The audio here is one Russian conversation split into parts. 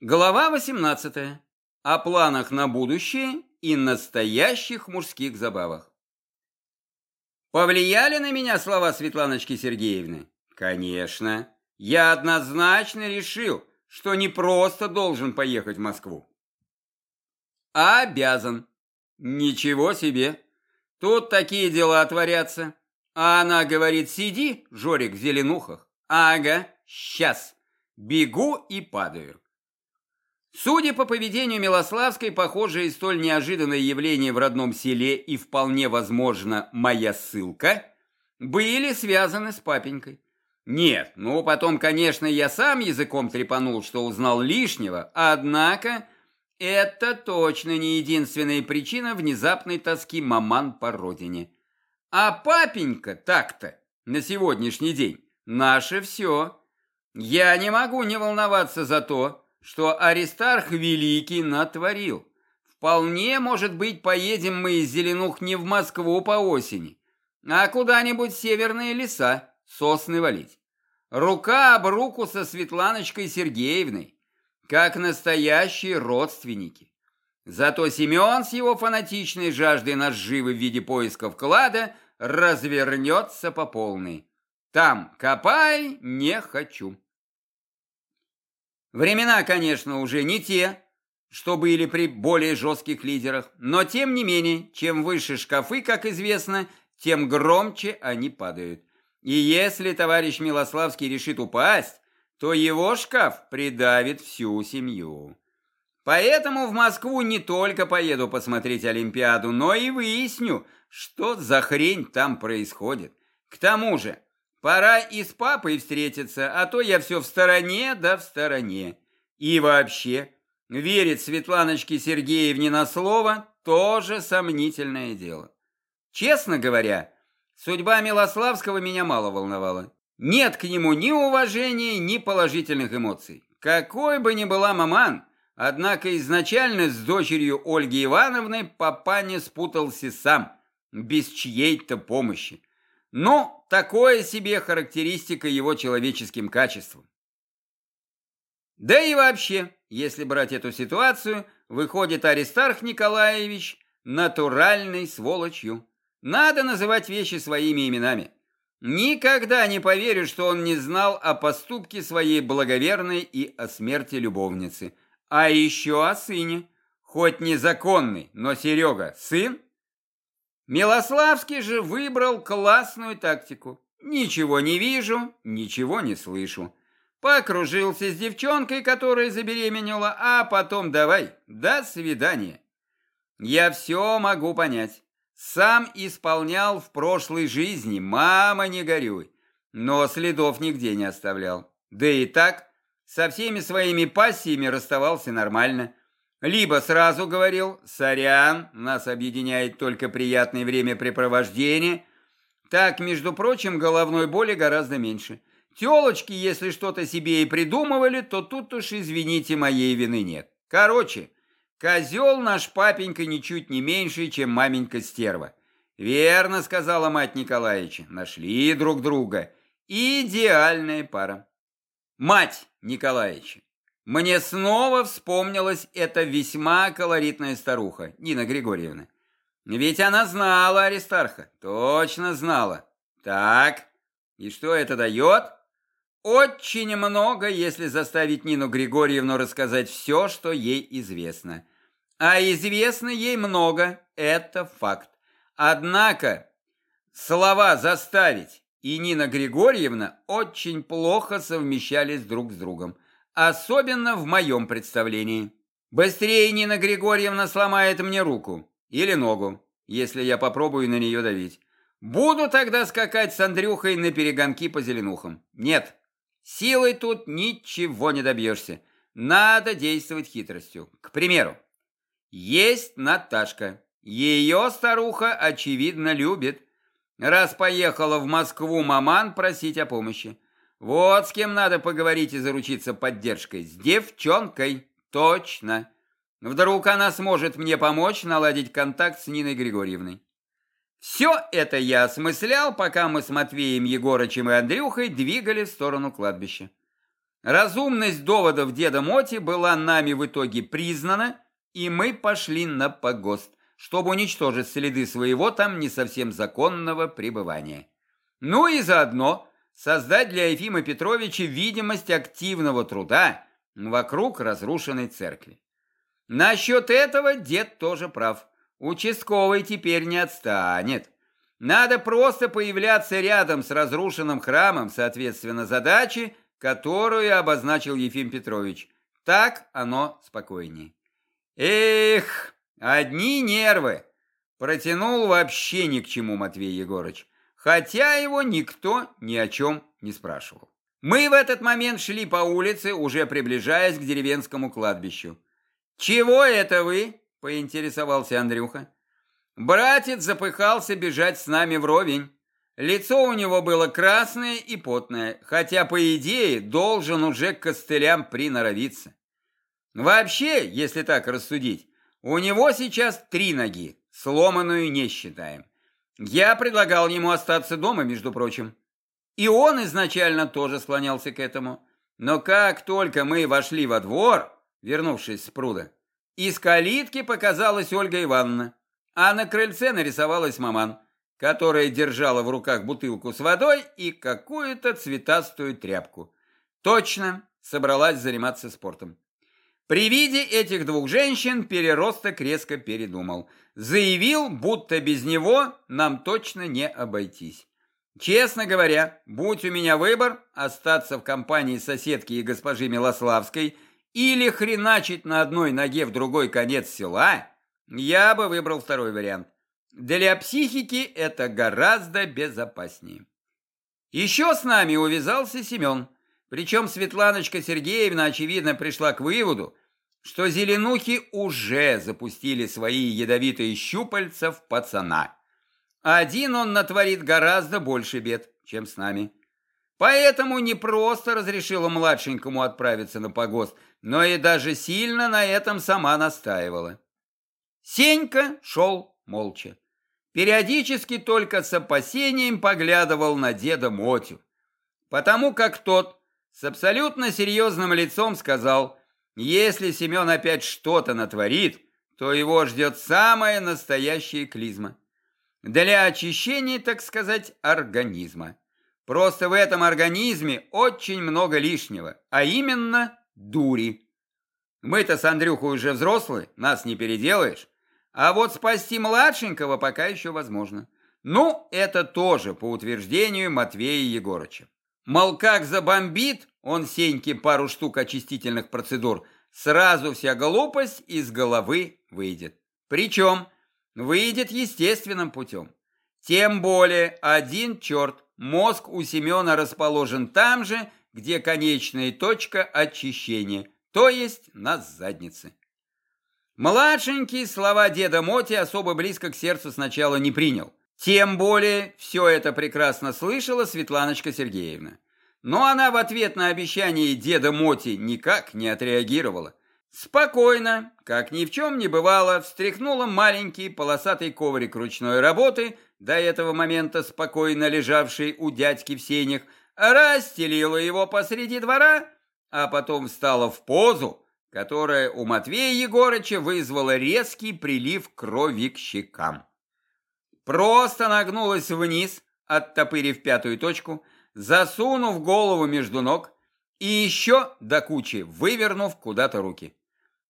Глава 18. О планах на будущее и настоящих мужских забавах. Повлияли на меня слова Светланочки Сергеевны? Конечно. Я однозначно решил, что не просто должен поехать в Москву. А обязан. Ничего себе. Тут такие дела творятся. А она говорит, сиди, Жорик, в зеленухах. Ага, сейчас. Бегу и падаю. Судя по поведению Милославской, похожее столь неожиданное явление в родном селе и вполне возможно моя ссылка были связаны с папенькой. Нет, ну потом, конечно, я сам языком трепанул, что узнал лишнего, однако это точно не единственная причина внезапной тоски маман по родине. А папенька так-то на сегодняшний день наше все. Я не могу не волноваться за то, что Аристарх Великий натворил. Вполне, может быть, поедем мы из Зеленух не в Москву по осени, а куда-нибудь северные леса сосны валить. Рука об руку со Светланочкой Сергеевной, как настоящие родственники. Зато Семен с его фанатичной жаждой наживы в виде поиска вклада развернется по полной. Там копай не хочу. Времена, конечно, уже не те, что были при более жестких лидерах, но тем не менее, чем выше шкафы, как известно, тем громче они падают. И если товарищ Милославский решит упасть, то его шкаф придавит всю семью. Поэтому в Москву не только поеду посмотреть Олимпиаду, но и выясню, что за хрень там происходит. К тому же, Пора и с папой встретиться, а то я все в стороне да в стороне. И вообще, верить Светланочке Сергеевне на слово тоже сомнительное дело. Честно говоря, судьба Милославского меня мало волновала. Нет к нему ни уважения, ни положительных эмоций. Какой бы ни была маман, однако изначально с дочерью Ольги Ивановны папа не спутался сам, без чьей-то помощи. Но такое себе характеристика его человеческим качествам. Да и вообще, если брать эту ситуацию, выходит Аристарх Николаевич натуральной сволочью. Надо называть вещи своими именами. Никогда не поверю, что он не знал о поступке своей благоверной и о смерти любовницы. А еще о сыне. Хоть незаконный, но Серега сын Милославский же выбрал классную тактику. Ничего не вижу, ничего не слышу. Покружился с девчонкой, которая забеременела, а потом давай, до свидания. Я все могу понять. Сам исполнял в прошлой жизни, мама не горюй. Но следов нигде не оставлял. Да и так, со всеми своими пассиями расставался нормально. Либо сразу говорил «Сорян, нас объединяет только приятное времяпрепровождение», так, между прочим, головной боли гораздо меньше. Телочки, если что-то себе и придумывали, то тут уж, извините, моей вины нет. Короче, козел наш папенька ничуть не меньше, чем маменька стерва. Верно, сказала мать Николаевича, нашли друг друга. Идеальная пара. Мать Николаевича. Мне снова вспомнилась эта весьма колоритная старуха, Нина Григорьевна. Ведь она знала Аристарха, точно знала. Так, и что это дает? Очень много, если заставить Нину Григорьевну рассказать все, что ей известно. А известно ей много, это факт. Однако слова «заставить» и Нина Григорьевна очень плохо совмещались друг с другом. Особенно в моем представлении. Быстрее Нина Григорьевна сломает мне руку или ногу, если я попробую на нее давить. Буду тогда скакать с Андрюхой на перегонки по зеленухам. Нет, силой тут ничего не добьешься. Надо действовать хитростью. К примеру, есть Наташка. Ее старуха, очевидно, любит. Раз поехала в Москву маман просить о помощи. Вот с кем надо поговорить и заручиться поддержкой. С девчонкой. Точно. Вдруг она сможет мне помочь наладить контакт с Ниной Григорьевной. Все это я осмыслял, пока мы с Матвеем Егорычем и Андрюхой двигали в сторону кладбища. Разумность доводов деда Моти была нами в итоге признана, и мы пошли на погост, чтобы уничтожить следы своего там не совсем законного пребывания. Ну и заодно создать для Ефима Петровича видимость активного труда вокруг разрушенной церкви. Насчет этого дед тоже прав. Участковый теперь не отстанет. Надо просто появляться рядом с разрушенным храмом, соответственно, задачи, которую обозначил Ефим Петрович. Так оно спокойнее. Эх, одни нервы. Протянул вообще ни к чему Матвей Егорыч, хотя его никто ни о чем не спрашивал. Мы в этот момент шли по улице, уже приближаясь к деревенскому кладбищу. «Чего это вы?» – поинтересовался Андрюха. Братец запыхался бежать с нами вровень. Лицо у него было красное и потное, хотя, по идее, должен уже к костылям приноровиться. Вообще, если так рассудить, у него сейчас три ноги, сломанную не считаем. Я предлагал ему остаться дома, между прочим. И он изначально тоже склонялся к этому. Но как только мы вошли во двор, вернувшись с пруда, из калитки показалась Ольга Ивановна, а на крыльце нарисовалась маман которая держала в руках бутылку с водой и какую-то цветастую тряпку. Точно собралась заниматься спортом. При виде этих двух женщин переросток резко передумал. Заявил, будто без него нам точно не обойтись. Честно говоря, будь у меня выбор, остаться в компании соседки и госпожи Милославской или хреначить на одной ноге в другой конец села, я бы выбрал второй вариант. Для психики это гораздо безопаснее. Еще с нами увязался Семен. Причем Светланочка Сергеевна, очевидно, пришла к выводу, что зеленухи уже запустили свои ядовитые щупальца в пацана. Один он натворит гораздо больше бед, чем с нами. Поэтому не просто разрешила младшенькому отправиться на погост, но и даже сильно на этом сама настаивала. Сенька шел молча периодически только с опасением поглядывал на деда Мотю, потому как тот с абсолютно серьезным лицом сказал, если Семен опять что-то натворит, то его ждет самая настоящая клизма. Для очищения, так сказать, организма. Просто в этом организме очень много лишнего, а именно дури. Мы-то с Андрюхой уже взрослые, нас не переделаешь. А вот спасти младшенького пока еще возможно. Ну, это тоже по утверждению Матвея Егорыча. Мол, как забомбит он Сеньке пару штук очистительных процедур, сразу вся глупость из головы выйдет. Причем выйдет естественным путем. Тем более один черт, мозг у Семена расположен там же, где конечная точка очищения, то есть на заднице. Младшенький слова деда Моти особо близко к сердцу сначала не принял. Тем более все это прекрасно слышала Светланочка Сергеевна. Но она в ответ на обещание деда Моти никак не отреагировала. Спокойно, как ни в чем не бывало, встряхнула маленький полосатый коврик ручной работы, до этого момента спокойно лежавший у дядьки в сенях, расстелила его посреди двора, а потом встала в позу, которая у Матвея Егорыча вызвала резкий прилив крови к щекам. Просто нагнулась вниз, оттопырив пятую точку, засунув голову между ног и еще до кучи вывернув куда-то руки.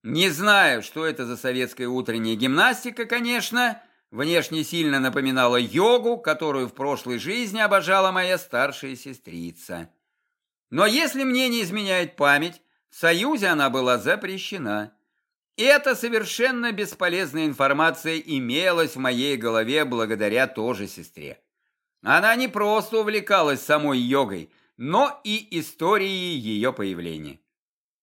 Не знаю, что это за советская утренняя гимнастика, конечно, внешне сильно напоминала йогу, которую в прошлой жизни обожала моя старшая сестрица. Но если мне не изменяет память, в Союзе она была запрещена. Эта совершенно бесполезная информация имелась в моей голове благодаря тоже сестре. Она не просто увлекалась самой йогой, но и историей ее появления.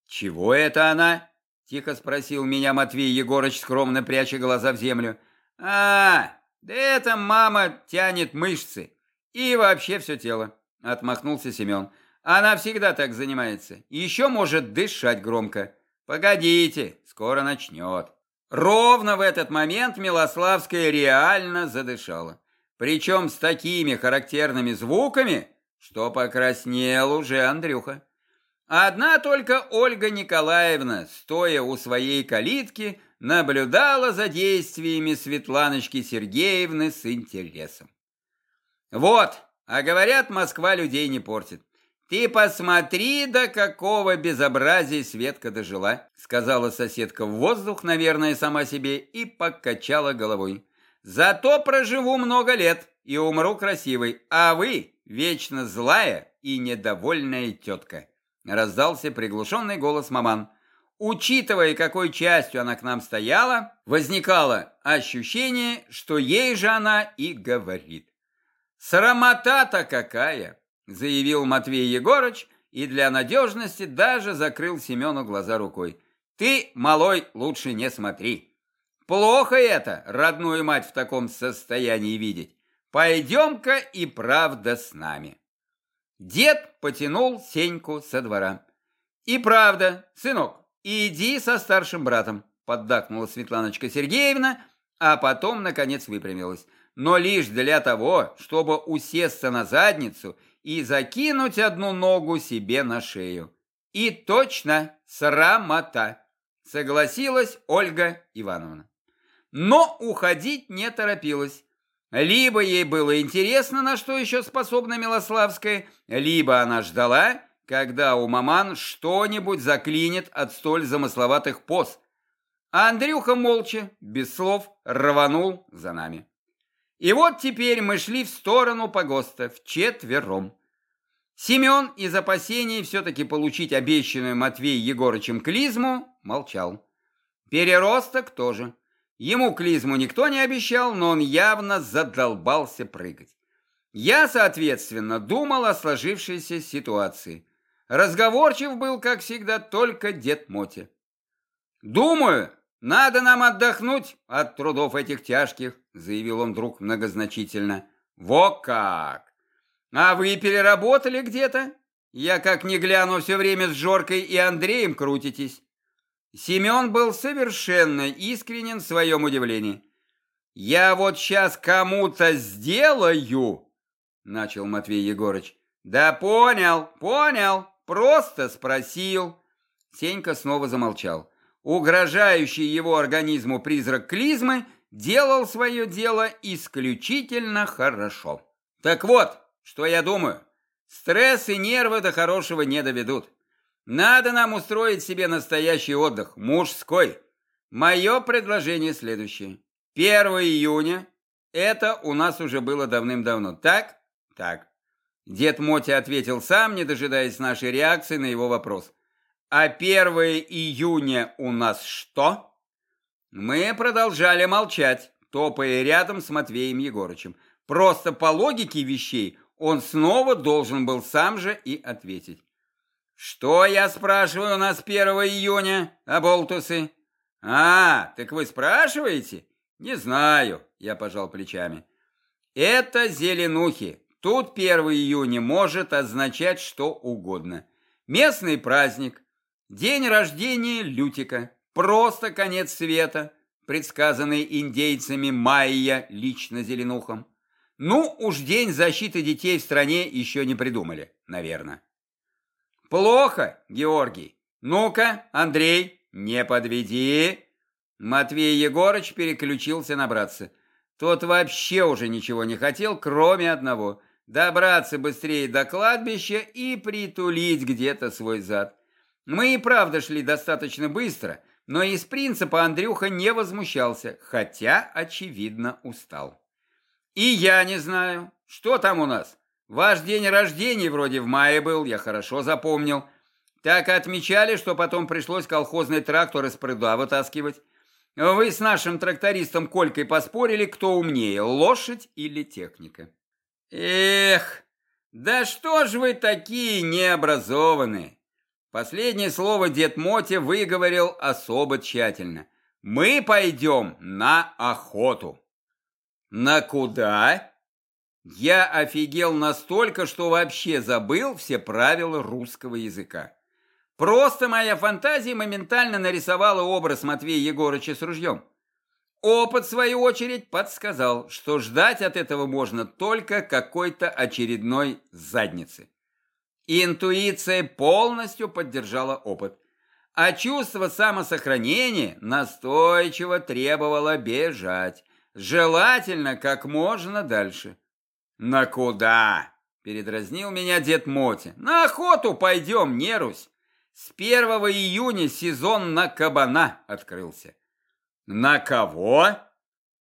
«Чего это она?» – тихо спросил меня Матвей Егорыч, скромно пряча глаза в землю. «А, да это мама тянет мышцы и вообще все тело», – отмахнулся Семен. Она всегда так занимается. Еще может дышать громко. Погодите, скоро начнет. Ровно в этот момент Милославская реально задышала. Причем с такими характерными звуками, что покраснел уже Андрюха. Одна только Ольга Николаевна, стоя у своей калитки, наблюдала за действиями Светланочки Сергеевны с интересом. Вот, а говорят, Москва людей не портит. Ты посмотри, до какого безобразия Светка дожила, сказала соседка в воздух, наверное, сама себе, и покачала головой. Зато проживу много лет и умру красивой, а вы вечно злая и недовольная тетка. Раздался приглушенный голос маман. Учитывая, какой частью она к нам стояла, возникало ощущение, что ей же она и говорит. «Срамота-то какая!» – заявил Матвей Егорыч и для надежности даже закрыл Семену глаза рукой. «Ты, малой, лучше не смотри. Плохо это, родную мать в таком состоянии видеть. Пойдем-ка и правда с нами». Дед потянул Сеньку со двора. «И правда, сынок, иди со старшим братом», – поддакнула Светланочка Сергеевна, а потом, наконец, выпрямилась но лишь для того, чтобы усесться на задницу и закинуть одну ногу себе на шею. И точно срамота, согласилась Ольга Ивановна. Но уходить не торопилась. Либо ей было интересно, на что еще способна Милославская, либо она ждала, когда у маман что-нибудь заклинит от столь замысловатых поз. А Андрюха молча, без слов, рванул за нами. И вот теперь мы шли в сторону погоста вчетвером. Семен из опасений все-таки получить обещанную Матвей Егорычем клизму молчал. Переросток тоже. Ему клизму никто не обещал, но он явно задолбался прыгать. Я, соответственно, думал о сложившейся ситуации. Разговорчив был, как всегда, только дед Мотя. «Думаю, надо нам отдохнуть от трудов этих тяжких», заявил он вдруг многозначительно. Во как! А вы переработали где-то? Я как не гляну все время с Жоркой и Андреем крутитесь. Семен был совершенно искренен в своем удивлении. «Я вот сейчас кому-то сделаю!» Начал Матвей Егорыч. «Да понял, понял, просто спросил». Сенька снова замолчал. Угрожающий его организму призрак клизмы делал свое дело исключительно хорошо. Так вот, что я думаю, стресс и нервы до хорошего не доведут. Надо нам устроить себе настоящий отдых, мужской. Мое предложение следующее. 1 июня, это у нас уже было давным-давно, так? Так. Дед Мотя ответил сам, не дожидаясь нашей реакции на его вопрос. А 1 июня у нас что? Мы продолжали молчать, топая рядом с Матвеем Егорычем. Просто по логике вещей он снова должен был сам же и ответить. «Что, я спрашиваю, у нас 1 июня, оболтусы?» «А, так вы спрашиваете?» «Не знаю», — я пожал плечами. «Это зеленухи. Тут 1 июня может означать что угодно. Местный праздник, день рождения Лютика, Просто конец света, предсказанный индейцами майя лично Зеленухом. Ну, уж день защиты детей в стране еще не придумали, наверное. Плохо, Георгий. Ну-ка, Андрей, не подведи. Матвей Егорыч переключился на братца. Тот вообще уже ничего не хотел, кроме одного – добраться быстрее до кладбища и притулить где-то свой зад. Мы и правда шли достаточно быстро – но из принципа Андрюха не возмущался, хотя, очевидно, устал. И я не знаю, что там у нас. Ваш день рождения вроде в мае был, я хорошо запомнил. Так отмечали, что потом пришлось колхозный трактор из пруда вытаскивать. Вы с нашим трактористом Колькой поспорили, кто умнее, лошадь или техника. Эх, да что ж вы такие необразованные. Последнее слово дед Мотя выговорил особо тщательно. «Мы пойдем на охоту». «На куда?» Я офигел настолько, что вообще забыл все правила русского языка. Просто моя фантазия моментально нарисовала образ Матвея Егорыча с ружьем. Опыт, в свою очередь, подсказал, что ждать от этого можно только какой-то очередной задницы. Интуиция полностью поддержала опыт, а чувство самосохранения настойчиво требовало бежать, желательно как можно дальше. «На куда?» – передразнил меня дед Моти. «На охоту пойдем, Нерусь. С 1 июня сезон на кабана открылся». «На кого?»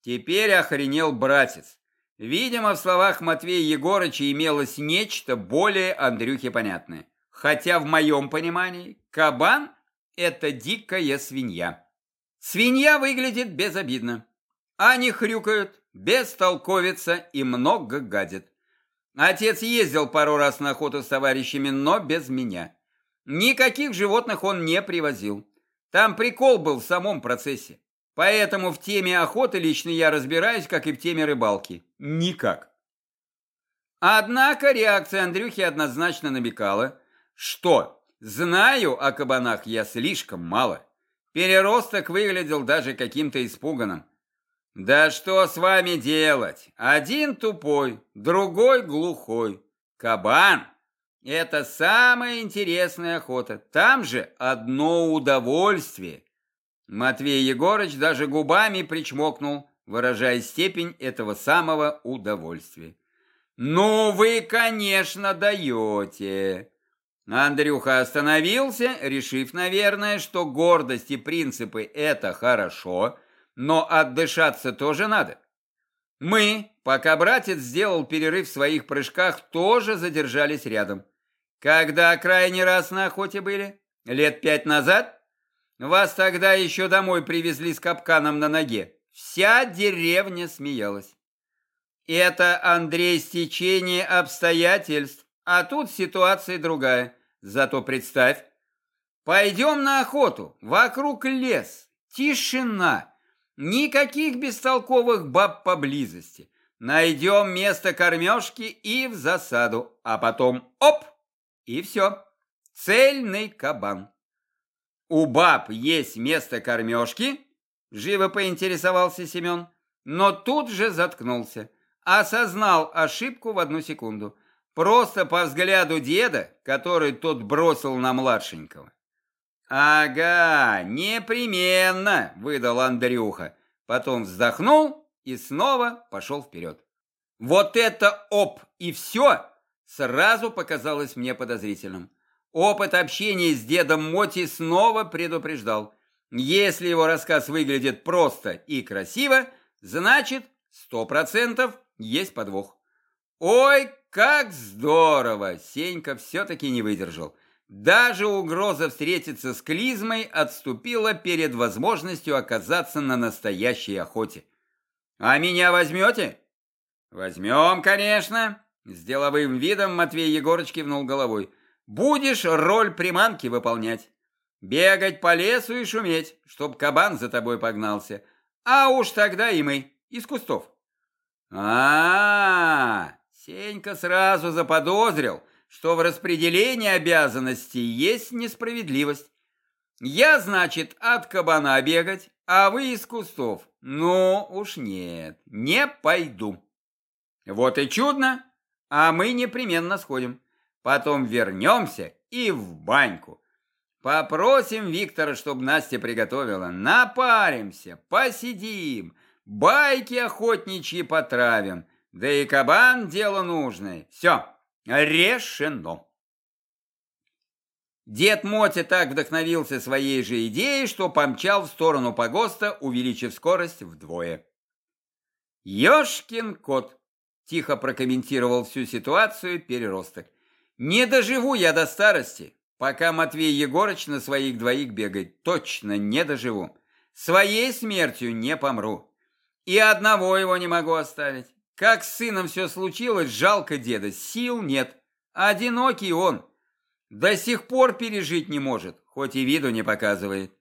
Теперь охренел братец. Видимо, в словах Матвея Егорыча имелось нечто более Андрюхе понятное. Хотя в моем понимании кабан – это дикая свинья. Свинья выглядит безобидно. Они хрюкают, бестолковятся и много гадят. Отец ездил пару раз на охоту с товарищами, но без меня. Никаких животных он не привозил. Там прикол был в самом процессе. Поэтому в теме охоты лично я разбираюсь, как и в теме рыбалки. Никак. Однако реакция Андрюхи однозначно намекала, что знаю о кабанах я слишком мало. Переросток выглядел даже каким-то испуганным. Да что с вами делать? Один тупой, другой глухой. Кабан – это самая интересная охота. Там же одно удовольствие – Матвей Егорыч даже губами причмокнул, выражая степень этого самого удовольствия. «Ну вы, конечно, даете!» Андрюха остановился, решив, наверное, что гордость и принципы – это хорошо, но отдышаться тоже надо. Мы, пока братец сделал перерыв в своих прыжках, тоже задержались рядом. Когда крайний раз на охоте были? Лет пять назад? Вас тогда еще домой привезли с капканом на ноге. Вся деревня смеялась. Это, Андрей, стечение обстоятельств, а тут ситуация другая. Зато представь, пойдем на охоту, вокруг лес, тишина, никаких бестолковых баб поблизости. Найдем место кормежки и в засаду, а потом оп, и все. Цельный кабан. «У баб есть место кормежки?» Живо поинтересовался Семен, но тут же заткнулся. Осознал ошибку в одну секунду. Просто по взгляду деда, который тот бросил на младшенького. «Ага, непременно!» – выдал Андрюха. Потом вздохнул и снова пошел вперед. Вот это оп и все сразу показалось мне подозрительным. Опыт общения с дедом Моти снова предупреждал. Если его рассказ выглядит просто и красиво, значит, сто процентов есть подвох. Ой, как здорово! Сенька все-таки не выдержал. Даже угроза встретиться с клизмой отступила перед возможностью оказаться на настоящей охоте. «А меня возьмете?» «Возьмем, конечно!» С деловым видом Матвей Егорыч кивнул головой. Будешь роль приманки выполнять. Бегать по лесу и шуметь, чтоб кабан за тобой погнался. А уж тогда и мы, из кустов. а, -а, -а Сенька сразу заподозрил, что в распределении обязанностей есть несправедливость. Я, значит, от кабана бегать, а вы из кустов. Ну уж нет, не пойду. Вот и чудно, а мы непременно сходим. Потом вернемся и в баньку. Попросим Виктора, чтобы Настя приготовила. Напаримся, посидим, байки охотничьи потравим. Да и кабан дело нужное. Все, решено. Дед Мотя так вдохновился своей же идеей, что помчал в сторону погоста, увеличив скорость вдвое. «Ешкин кот!» – тихо прокомментировал всю ситуацию переросток. Не доживу я до старости, пока Матвей Егорыч на своих двоих бегает. Точно не доживу. Своей смертью не помру. И одного его не могу оставить. Как с сыном все случилось, жалко деда, сил нет. Одинокий он. До сих пор пережить не может, хоть и виду не показывает.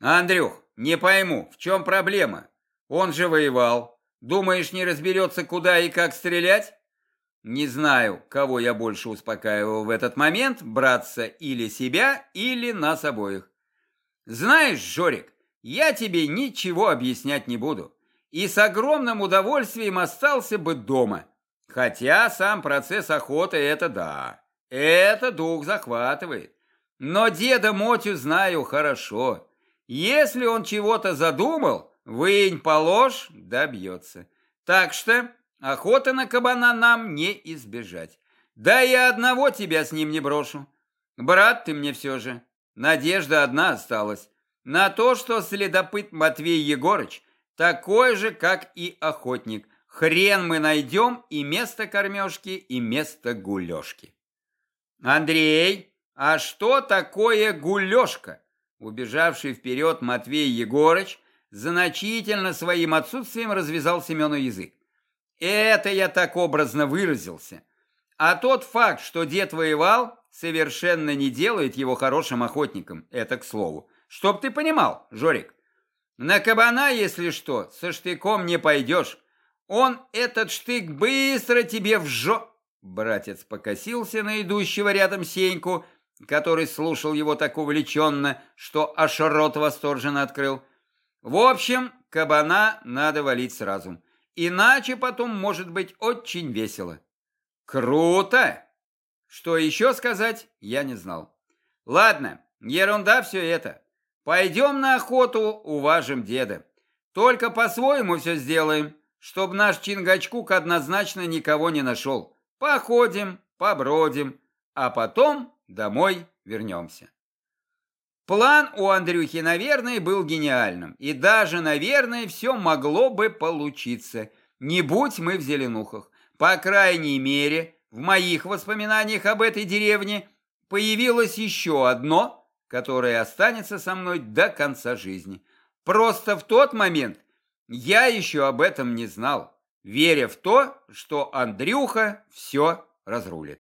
Андрюх, не пойму, в чем проблема? Он же воевал. Думаешь, не разберется, куда и как стрелять? Не знаю, кого я больше успокаивал в этот момент, братца или себя, или нас обоих. Знаешь, Жорик, я тебе ничего объяснять не буду. И с огромным удовольствием остался бы дома. Хотя сам процесс охоты – это да. Это дух захватывает. Но деда Мотю знаю хорошо. Если он чего-то задумал, вынь положь, добьется. Так что охота на кабана нам не избежать. Да и одного тебя с ним не брошу. Брат ты мне все же. Надежда одна осталась. На то, что следопыт Матвей Егорыч такой же, как и охотник. Хрен мы найдем и место кормежки, и место гулешки. Андрей, а что такое гулешка? Убежавший вперед Матвей Егорыч значительно своим отсутствием развязал Семену язык. Это я так образно выразился. А тот факт, что дед воевал, совершенно не делает его хорошим охотником. Это к слову. Чтоб ты понимал, Жорик. На кабана, если что, со штыком не пойдешь. Он этот штык быстро тебе вжо... Братец покосился на идущего рядом Сеньку, который слушал его так увлеченно, что аж рот восторженно открыл. В общем, кабана надо валить сразу. Иначе потом может быть очень весело. Круто! Что еще сказать, я не знал. Ладно, ерунда все это. Пойдем на охоту, уважим деда. Только по-своему все сделаем, чтобы наш Чингачкук однозначно никого не нашел. Походим, побродим, а потом домой вернемся. План у Андрюхи, наверное, был гениальным. И даже, наверное, все могло бы получиться. Не будь мы в Зеленухах. По крайней мере, в моих воспоминаниях об этой деревне появилось еще одно – которое останется со мной до конца жизни. Просто в тот момент я еще об этом не знал, веря в то, что Андрюха все разрулит.